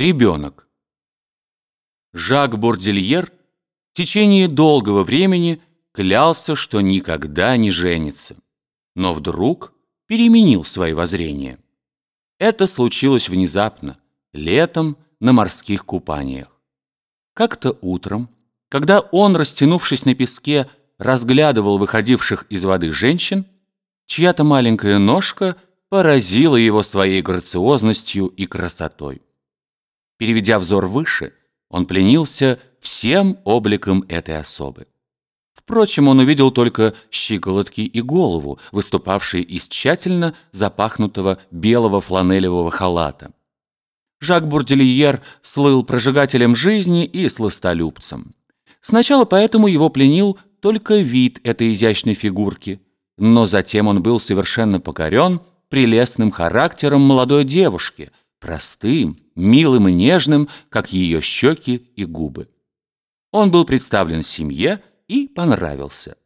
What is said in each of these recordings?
Ребенок. Жак Бордельер в течение долгого времени клялся, что никогда не женится, но вдруг переменил свои воззрения. Это случилось внезапно, летом на морских купаниях. Как-то утром, когда он, растянувшись на песке, разглядывал выходивших из воды женщин, чья-то маленькая ножка поразила его своей грациозностью и красотой. Переведя взор выше, он пленился всем обликом этой особы. Впрочем, он увидел только щиколотки и голову, выступавшие из тщательно запахнутого белого фланелевого халата. Жак Бурдельер слыл прожигателем жизни и сластолюбцем. Сначала поэтому его пленил только вид этой изящной фигурки, но затем он был совершенно покорен прелестным характером молодой девушки, простым, милым и нежным, как ее щеки и губы. Он был представлен семье и понравился.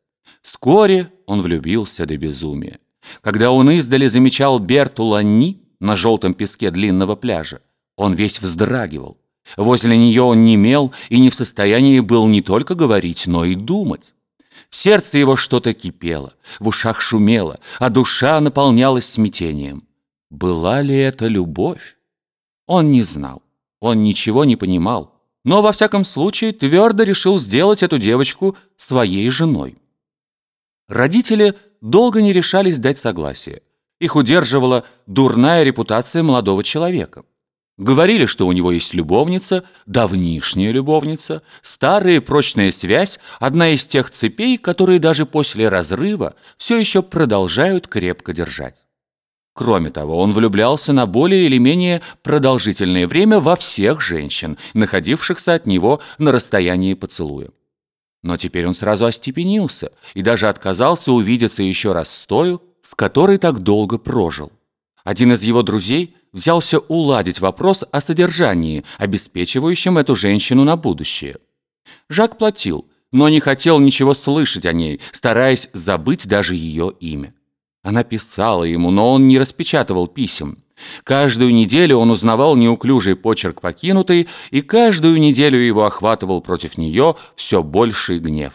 Вскоре он влюбился до безумия. Когда он издали замечал Берту Ланни на желтом песке длинного пляжа, он весь вздрагивал. Возле нее он не мел и не в состоянии был не только говорить, но и думать. В сердце его что-то кипело, в ушах шумело, а душа наполнялась смятением. Была ли это любовь? Он не знал, он ничего не понимал, но во всяком случае твердо решил сделать эту девочку своей женой. Родители долго не решались дать согласие. Их удерживала дурная репутация молодого человека. Говорили, что у него есть любовница, давнишняя любовница, старая прочная связь, одна из тех цепей, которые даже после разрыва все еще продолжают крепко держать. Кроме того, он влюблялся на более или менее продолжительное время во всех женщин, находившихся от него на расстоянии поцелуя. Но теперь он сразу остепенился и даже отказался увидеться еще раз с тою, с которой так долго прожил. Один из его друзей взялся уладить вопрос о содержании, обеспечивающем эту женщину на будущее. Жак платил, но не хотел ничего слышать о ней, стараясь забыть даже ее имя. Она писала ему, но он не распечатывал писем. Каждую неделю он узнавал неуклюжий почерк покинутый, и каждую неделю его охватывал против нее все больший гнев.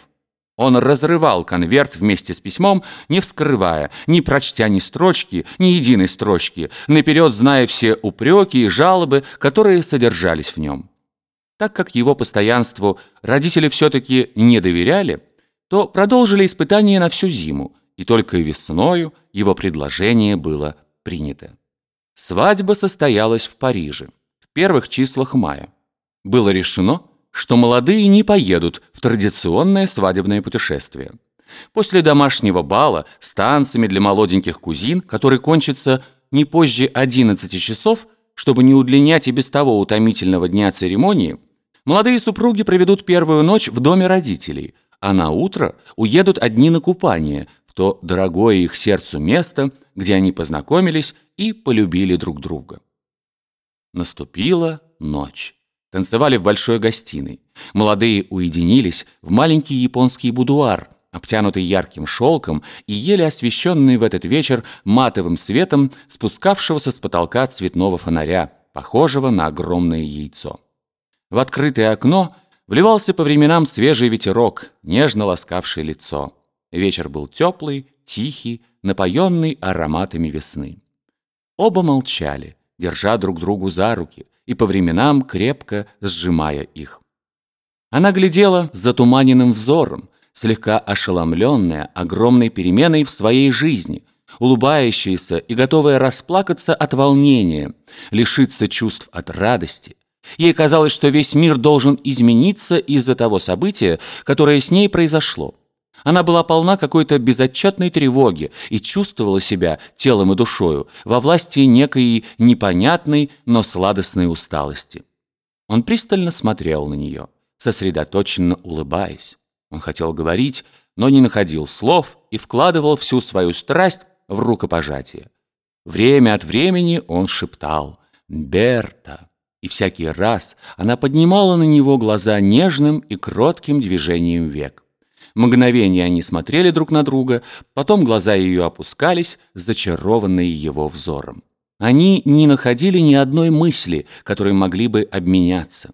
Он разрывал конверт вместе с письмом, не вскрывая, не прочтя ни строчки, ни единой строчки, наперед зная все упреки и жалобы, которые содержались в нем. Так как его постоянству родители все-таки не доверяли, то продолжили испытания на всю зиму, и только весною его предложение было принято. Свадьба состоялась в Париже в первых числах мая. Было решено, что молодые не поедут в традиционное свадебное путешествие. После домашнего бала с танцами для молоденьких кузин, который кончится не позже 11 часов, чтобы не удлинять и без того утомительного дня церемонии, молодые супруги проведут первую ночь в доме родителей, а на утро уедут одни на купание – то дорогое их сердцу место, где они познакомились и полюбили друг друга. Наступила ночь. Танцевали в большой гостиной. Молодые уединились в маленький японский будуар, обтянутый ярким шелком и еле освещенный в этот вечер матовым светом спускавшегося с потолка цветного фонаря, похожего на огромное яйцо. В открытое окно вливался по временам свежий ветерок, нежно ласкавший лицо. Вечер был теплый, тихий, напоенный ароматами весны. Оба молчали, держа друг другу за руки и по временам крепко сжимая их. Она глядела с затуманенным взором, слегка ошеломленная огромной переменой в своей жизни, улыбающаяся и готовая расплакаться от волнения, лишиться чувств от радости. Ей казалось, что весь мир должен измениться из-за того события, которое с ней произошло. Она была полна какой-то безотчетной тревоги и чувствовала себя телом и душою во власти некой непонятной, но сладостной усталости. Он пристально смотрел на нее, сосредоточенно улыбаясь. Он хотел говорить, но не находил слов и вкладывал всю свою страсть в рукопожатие. Время от времени он шептал «Берта», и всякий раз она поднимала на него глаза нежным и кротким движением век. Мгновение они смотрели друг на друга, потом глаза ее опускались, зачарованные его взором. Они не находили ни одной мысли, которой могли бы обменяться.